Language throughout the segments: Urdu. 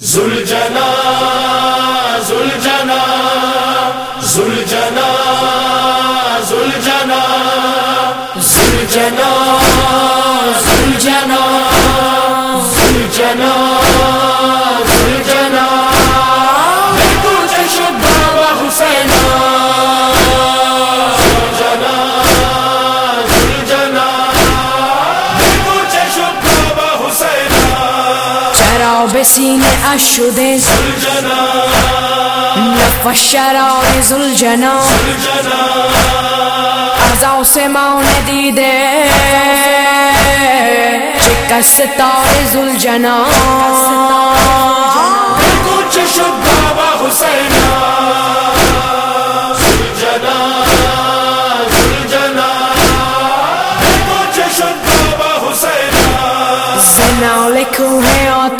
زلجنا زلجنا زلجنا زلجنا زلجنا بسینے اشد زلجنا نف الشرار زلجنا ازاو سے ماؤ ندیدے چکست تار زلجنا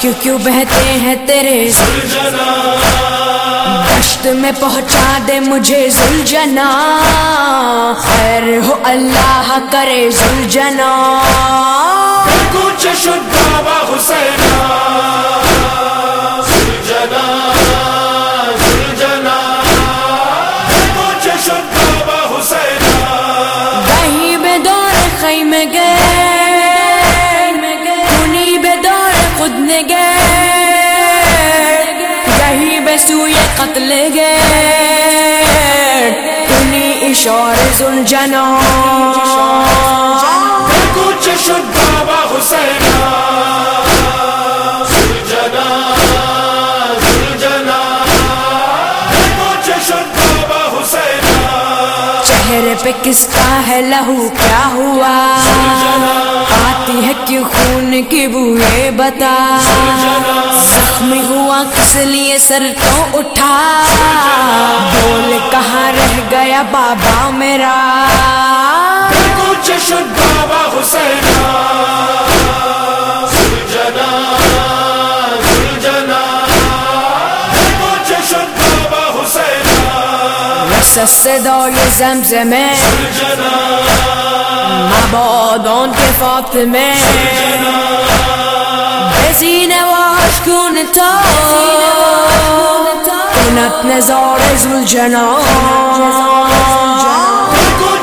کیوں کیوں بہتے ہیں تیرے سلجنا دشت میں پہنچا دے مجھے زلجنا۔ خیر ہو اللہ کرے زلجنا۔ کیوں قتل تنی اشار کچھ شد بابا حسین پہ کس کا ہے لہو کیا ہوا؟ ہے کیوں خون کی بو یہ بتا۔ زخمی ہوا کس لیے سر تو اٹھا۔ بول کہاں رہ گیا بابا میرا۔ بالکل چشم بابا حسینا زلجنا زلجنا بالکل چشم مبادان که فاطمه بزین و عشقون تا اونت نزار زلجنا بگو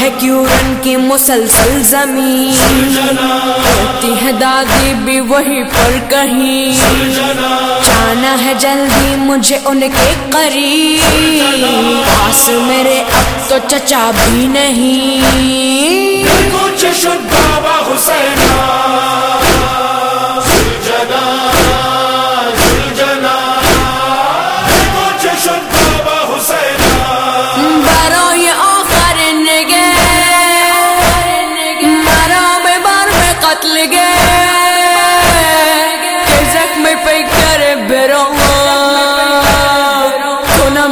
ہے کیوں رن کی مسلسل زمین۔ دادی بھی وہی پر کہیں۔ جانا ہے جلدی مجھے ان کے قریب۔ پاس میرے اب تو چچا بھی نہیں۔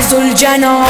زلجنا